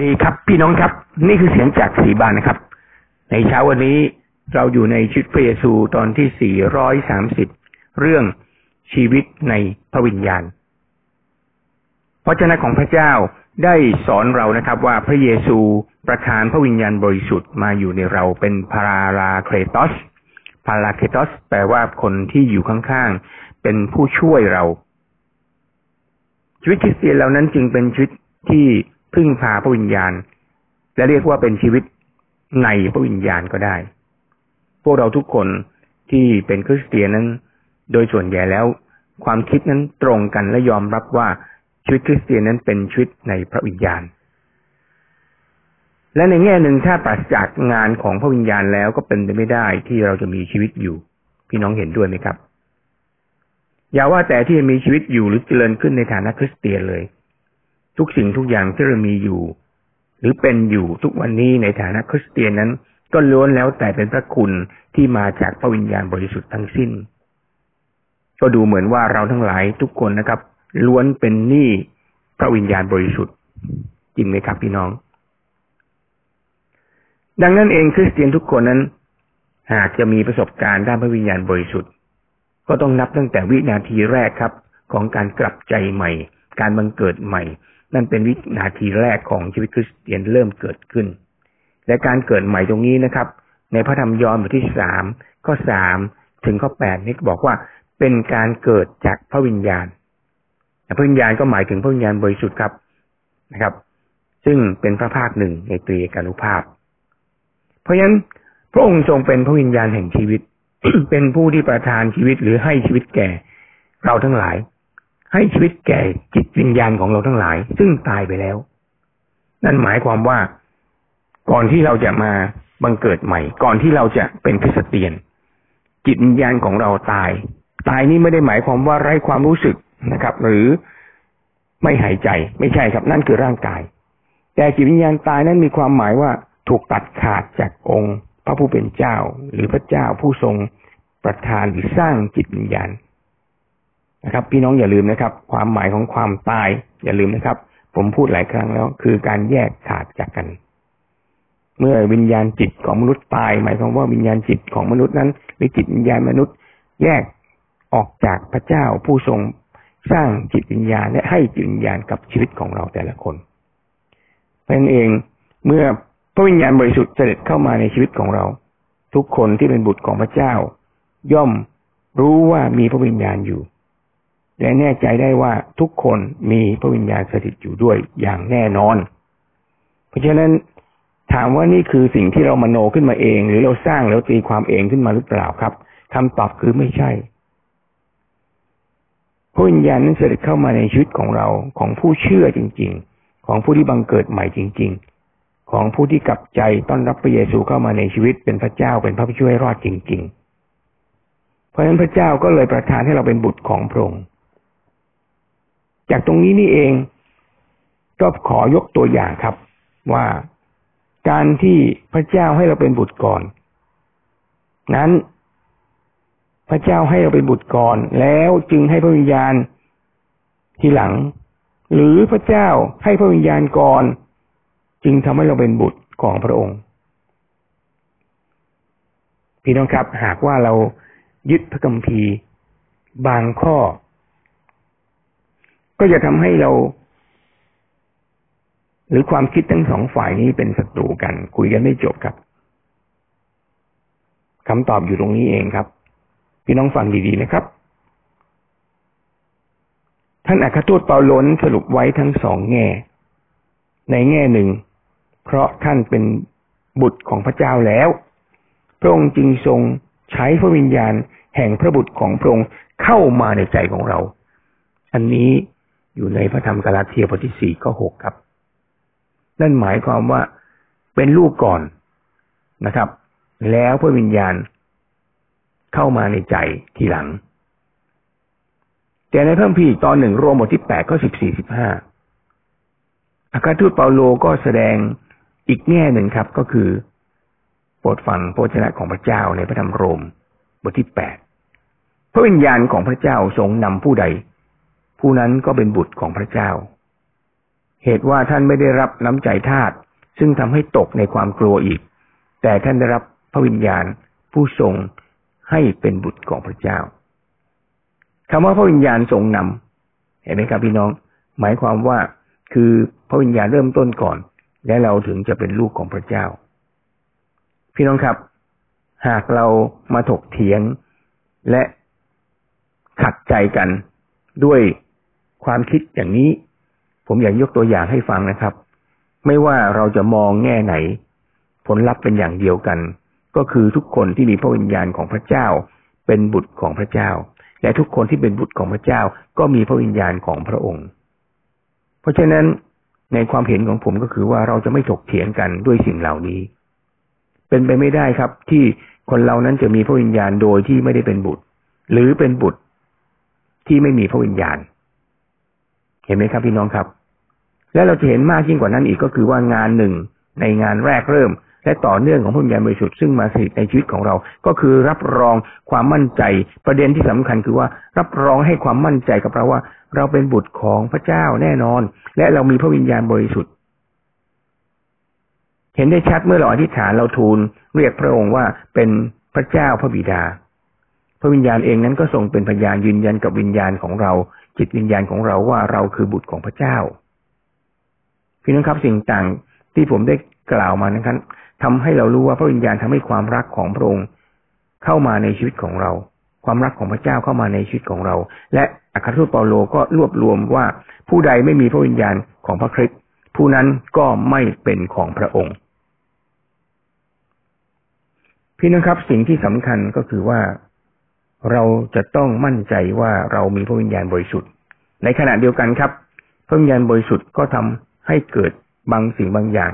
ดีครับพี่น้องครับ นี่คือเสียงจากสีบานนะครับ ในเช้าวันนี้เราอยู่ในชุดพระเยซูตอนที่ 430 เรื่องชีวิตในพระวิญญาณพระเจ้าของพระเจ้าได้สอนเรานะครับ ว่าพระเยซูประทานพระวิญญาณบริสุทธิ์มาอยู่ในเราเป็นพาราเครตอสพาราเครตอสแปลว่าคนที่อยู่ข้างๆ เป็นผู้ช่วยเรา ชีวิตคริสเตียนเรานั้นจึงเป็นชีวิตที่ พึ่งพาพระวิญญาณ และเรียกว่าเป็นชีวิตในพระวิญญาณก็ได้ พวกเราทุกคนที่เป็นคริสเตียนนั้น โดยส่วนใหญ่แล้ว ความคิดนั้นตรงกันและยอมรับว่าชีวิตคริสเตียนนั้นเป็นชีวิตในพระวิญญาณ และในแง่หนึ่งถ้าปราศจากงานของพระวิญญาณแล้วก็เป็นไปไม่ได้ที่เราจะมีชีวิตอยู่ พี่น้องเห็นด้วยไหมครับ อย่าว่าแต่ที่จะมีชีวิตอยู่หรือเจริญขึ้นในฐานะคริสเตียนเลย ทุกสิ่งทุกอย่างที่เรามีอยู่ หรือเป็นอยู่ทุกวันนี้ในฐานะคริสเตียนนั้น ก็ล้วนแล้วแต่เป็นพระคุณที่มาจากพระวิญญาณบริสุทธิ์ทั้งสิ้น ก็ดูเหมือนว่าเราทั้งหลายทุกคนนะครับ ล้วนเป็นหนี้พระวิญญาณบริสุทธิ์จริงไหมครับพี่น้อง ดังนั้นเองคริสเตียนทุกคนนั้น หากจะมีประสบการณ์ด้านพระวิญญาณบริสุทธิ์ ก็ต้องนับตั้งแต่วินาทีแรกครับ ของการกลับใจใหม่ การบังเกิดใหม่ นั่นเป็นวินาทีแรกของชีวิตคริสเตียนเริ่มเกิดขึ้น และการเกิดใหม่ตรงนี้นะครับ ในพระธรรมยอห์นบทที่สามข้อสามถึงข้อแปดนี่บอกว่าเป็นการเกิดจากพระวิญญาณพระวิญญาณก็หมายถึงพระวิญญาณบริสุทธิ์ครับนะครับ ซึ่งเป็นพระภาคหนึ่งในตรีเอกานุภาพ เพราะฉะนั้นพระองค์ทรงเป็นพระวิญญาณแห่งชีวิต เป็นผู้ที่ประทานชีวิตหรือให้ชีวิตแก่เราทั้งหลาย ให้ชีวิตแก่จิตวิญญาณของเราทั้งหลาย ซึ่งตายไปแล้ว นั่นหมายความว่าก่อนที่เราจะมาบังเกิดใหม่ ก่อนที่เราจะเป็นคริสเตียน จิตวิญญาณของเราตาย ตายนี้ไม่ได้หมายความว่าไร้ความรู้สึกนะครับ หรือไม่หายใจไม่ใช่ครับ นั่นคือร่างกาย แต่จิตวิญญาณตายนั้นมีความหมายว่าถูกตัดขาดจากองค์ พระผู้เป็นเจ้า หรือพระเจ้าผู้ทรงประทานหรือสร้างจิตวิญญาณ นะครับ พี่น้องอย่าลืมนะครับ ความหมายของความตาย อย่าลืมนะครับ ผมพูดหลายครั้งแล้ว คือการแยกขาดจากกัน เมื่อวิญญาณจิตของมนุษย์ตาย หมายความว่าวิญญาณจิตของมนุษย์นั้นหรือจิตวิญญาณมนุษย์ แยกออกจากพระเจ้าผู้ทรงสร้างจิตวิญญาณและให้จิตวิญญาณกับชีวิตของเราแต่ละคนเพราะนั้นเองเมื่อพระวิญญาณบริสุทธิ์เสด็จเข้ามาในชีวิตของเรา ทุกคนที่เป็นบุตรของพระเจ้า ย่อมรู้ว่ามีพระวิญญาณอยู่ และแน่ใจได้ว่าทุกคนมีพระวิญญาณสถิตอยู่ด้วยอย่างแน่นอน เพราะฉะนั้นถามว่านี่คือสิ่งที่เรามโนขึ้นมาเอง หรือเราสร้างแล้วตีความเองขึ้นมาหรือเปล่าครับคำตอบคือไม่ใช่พระวิญญาณนั้นเสด็จเข้ามาในชีวิตของเราของผู้เชื่อจริง ๆ ของผู้ที่บังเกิดใหม่จริง ๆ ของผู้ที่กลับใจต้อนรับพระเยซูเข้ามาในชีวิตเป็นพระเจ้าเป็นพระผู้ช่วยรอดจริง ๆ เพราะฉะนั้นพระเจ้าก็เลยประทานให้เราเป็นบุตรของพระองค์ จากตรงนี้นี่เอง ก็ขอยกตัวอย่างครับ ว่าการที่พระเจ้าให้เราเป็นบุตรก่อน นั้น พระเจ้าให้เราเป็นบุตรก่อน แล้วจึงให้พระวิญญาณทีหลัง หรือพระเจ้าให้พระวิญญาณก่อน จึงทำให้เราเป็นบุตรของพระองค์ พี่น้องครับ หากว่าเรายึดพระคัมภีร์ บางข้อ ก็จะทำให้เรา หรือความคิดทั้งสองฝ่ายนี้เป็นศัตรูกัน คุยกันไม่จบครับคำตอบอยู่ตรงนี้เองครับ พี่น้องฟังดีๆนะครับ ท่านอัครทูตเปาโลนสรุปไว้ทั้งสองแง่ ในแง่หนึ่ง เพราะท่านเป็นบุตรของพระเจ้าแล้ว พระองค์จึงทรงใช้พระวิญญาณแห่งพระบุตรของพระองค์เข้ามาในใจของเรา อันนี้ อยู่ในพระธรรมกาลาเทียบทที่สี่ข้อหกครับ นั่นหมายความว่าเป็นลูกก่อนนะครับ แล้วพระวิญญาณเข้ามาในใจทีหลัง แต่ในเพิ่มพีตอนหนึ่งรวมบทที่แปดข้อสิบสี่สิบห้าอาคาทูตเปาโลก็แสดงอีกแง่หนึ่งครับก็คือ โปรดฟังโพชนะของพระเจ้าในพระธรรมโรม บทที่แปดพระวิญญาณของพระเจ้าทรงนำผู้ใด ผู้นั้นก็เป็นบุตรของพระเจ้า เหตุว่าท่านไม่ได้รับน้ำใจทาตซึ่งทำให้ตกในความกลัวอีก แต่ท่านได้รับพระวิญญาณผู้ทรงให้เป็นบุตรของพระเจ้าคำว่าพระวิญญาณทรงนำเห็นไหมครับพี่น้อง หมายความว่าคือพระวิญญาณเริ่มต้นก่อน และเราถึงจะเป็นลูกของพระเจ้า พี่น้องครับ หากเรามาถกเถียงและขัดใจกันด้วย ความคิดอย่างนี้ ผมอยากยกตัวอย่างให้ฟังนะครับ ไม่ว่าเราจะมองแง่ไหน ผลลัพธ์เป็นอย่างเดียวกัน ก็คือทุกคนที่มีพระวิญญาณของพระเจ้า เป็นบุตรของพระเจ้า และทุกคนที่เป็นบุตรของพระเจ้า ก็มีพระวิญญาณของพระองค์ เพราะฉะนั้นในความเห็นของผมก็คือว่าเราจะไม่ถกเถียงกันด้วยสิ่งเหล่านี้ เป็นไปไม่ได้ครับ ที่คนเรานั้นจะมีพระวิญญาณโดยที่ไม่ได้เป็นบุตร หรือเป็นบุตรที่ไม่มีพระวิญญาณ เห็นไหมครับพี่น้องครับ และเราจะเห็นมากยิ่งกว่านั้นอีกก็คือว่างานหนึ่งในงานแรกเริ่ม และต่อเนื่องของพระวิญญาณบริสุทธิ์ซึ่งมาสถิตในชีวิตของเรา ก็คือรับรองความมั่นใจประเด็นที่สำคัญคือว่ารับรองให้ความมั่นใจกับเราว่า เราเป็นบุตรของพระเจ้าแน่นอน และเรามีพระวิญญาณบริสุทธิ์ เห็นได้ชัดเมื่อเราอธิษฐานเราทูลเรียกพระองค์ว่าเป็นพระเจ้าพระบิดา พระวิญญาณเองนั้นก็ทรงเป็นพยานยืนยันกับวิญญาณของเรา จิตวิญญาณของเราว่าเราคือบุตรของพระเจ้าพี่น้องครับสิ่งต่างที่ผมได้กล่าวมานะครับทำให้เรารู้ว่าพระวิญญาณทำให้ความรักของพระองค์เข้ามาในชีวิตของเรา ความรักของพระเจ้าเข้ามาในชีวิตของเรา และอัครทูตเปาโลก็รวบรวมว่าผู้ใดไม่มีพระวิญญาณของพระคริสต์ผู้นั้นก็ไม่เป็นของพระองค์พี่น้องครับสิ่งที่สำคัญก็คือว่า เราจะต้องมั่นใจว่าเรามีพระวิญญาณบริสุทธิ์ ในขณะเดียวกันครับ พระวิญญาณบริสุทธิ์ก็ทำให้เกิดบางสิ่งบางอย่าง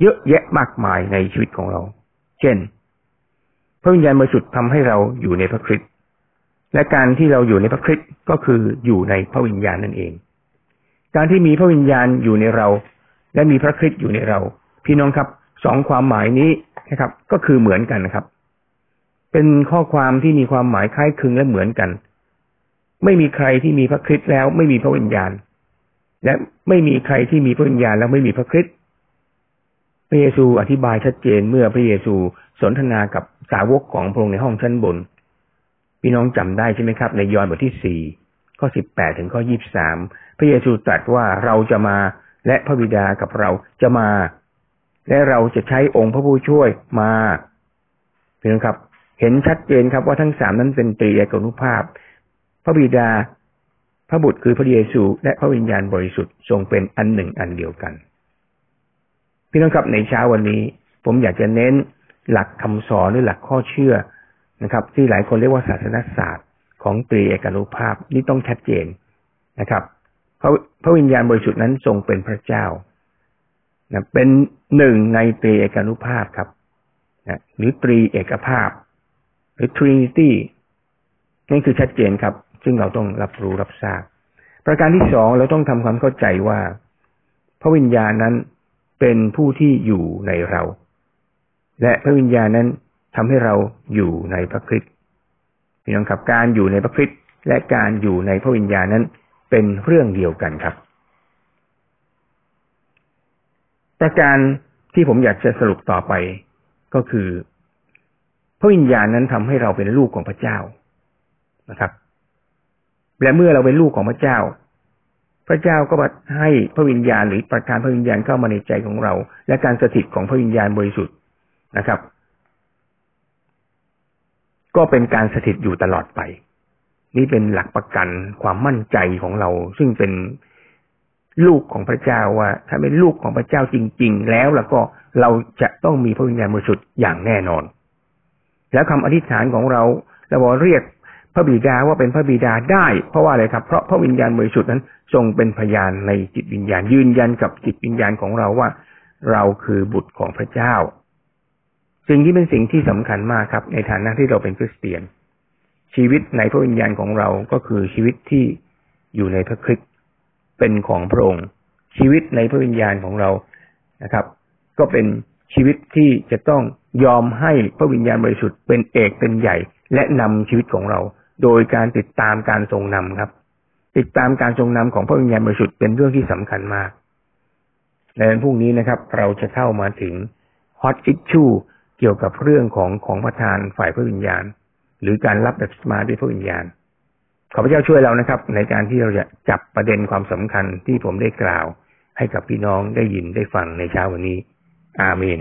เยอะแยะมากมายในชีวิตของเรา เช่น พระวิญญาณบริสุทธิ์ทำให้เราอยู่ในพระคริสต์และการที่เราอยู่ในพระคริสต์ก็คืออยู่ในพระวิญญาณนั่นเอง การที่มีพระวิญญาณอยู่ในเรา และมีพระคริสต์อยู่ในเรา พี่น้องครับสองความหมายนี้นะครับ ก็คือเหมือนกันนะครับ เป็นข้อความที่มีความหมายคล้ายคลึงและเหมือนกัน ไม่มีใครที่มีพระคริสต์แล้วไม่มีพระวิญญาณ และไม่มีใครที่มีพระวิญญาณแล้วไม่มีพระคริสต์พระเยซูอธิบายชัดเจนเมื่อพระเยซูสนทนากับสาวกของพระองค์ในห้องชั้นบน พี่น้องจำได้ใช่ไหมครับ ในยอห์นบทที่สี่ข้อสิบแปดถึงข้อยี่บสามพระเยซูตรัสว่าเราจะมาและพระบิดากับเราจะมา และเราจะใช้องค์พระผู้ช่วยมาพี่น้องครับ เห็นชัดเจนครับว่าทั้งสามนั้นเป็นตรีเอกนุภาพ พระบิดา พระบุตรคือพระเยซู และพระวิญญาณบริสุทธิ์ทรงเป็นอันหนึ่งอันเดียวกัน พี่น้องครับในเช้าวันนี้ ผมอยากจะเน้นหลักคำสอนหรือหลักข้อเชื่อนะครับ ที่หลายคนเรียกว่าศาสนศาสตร์ของตรีเอกนุภาพนี่ต้องชัดเจนนะครับพระพระวิญญาณบริสุทธิ์นั้นทรงเป็นพระเจ้านะเป็นหนึ่งในตรีเอกนุภาพครับนะหรือตรีเอกภาพ รือ Trinity นั่นคือชัดเจนครับ ซึ่งเราต้องรับรู้รับทราบ ประการที่สองเราต้องทำความเข้าใจว่า พระวิญญาณนั้นเป็นผู้ที่อยู่ในเรา และพระวิญญาณนั้นทำให้เราอยู่ในพระคริสต์พี่น้องครับการอยู่ในพระคริสต์และการอยู่ในพระวิญญาณนั้นเป็นเรื่องเดียวกันครับ ประการที่ผมอยากจะสรุปต่อไปก็คือ พระวิญญาณนั้นทำให้เราเป็นลูกของพระเจ้านะครับ และเมื่อเราเป็นลูกของพระเจ้า พระเจ้าก็ให้พระวิญญาณหรือประทานพระวิญญาณเข้ามาในใจของเรา และการสถิตของพระวิญญาณบริสุทธิ์นะครับ ก็เป็นการสถิตอยู่ตลอดไป นี่เป็นหลักประกันความมั่นใจของเรา ซึ่งเป็นลูกของพระเจ้าว่า ถ้าเป็นลูกของพระเจ้าจริง ๆ แล้วแล้วก็เราจะต้องมีพระวิญญาณบริสุทธิ์อย่างแน่นอน แล้วคำอธิษฐานของเราเราบอกเรียกพระบิดาว่าเป็นพระบิดาได้ เพราะว่าอะไรครับ เพราะพระวิญญาณบริสุทธิ์นั้นทรงเป็นพยานในจิตวิญญาณยืนยันกับจิตวิญญาณของเราว่า เราคือบุตรของพระเจ้า สิ่งที่เป็นสิ่งที่สำคัญมากครับ ในฐานะที่เราเป็นคริสเตียน ชีวิตในพระวิญญาณของเราก็คือชีวิตที่อยู่ในพระคริสต์เป็นของพระองค์ ชีวิตในพระวิญญาณของเรานะครับ ก็เป็น ชีวิตที่จะต้องยอมให้พระวิญญาณบริสุทธิ์เป็นเอกเป็นใหญ่ และนำชีวิตของเรา โดยการติดตามการทรงนำครับ ติดตามการทรงนำของพระวิญญาณบริสุทธิ์เป็นเรื่องที่สำคัญมากในวันพรุ่งนี้นะครับ เราจะเข้ามาถึงฮอตอิชชูเกี่ยวกับเรื่องของของประธานฝ่ายพระวิญญาณ หรือการรับแบบสมาร์ทด้วยพระวิญญาณขอพระเจ้าช่วยเรานะครับ ในการที่เราจะจับประเด็นความสำคัญที่ผมได้กล่าว ให้กับพี่น้องได้ยินได้ฟังในเช้าวันนี้ อาเมน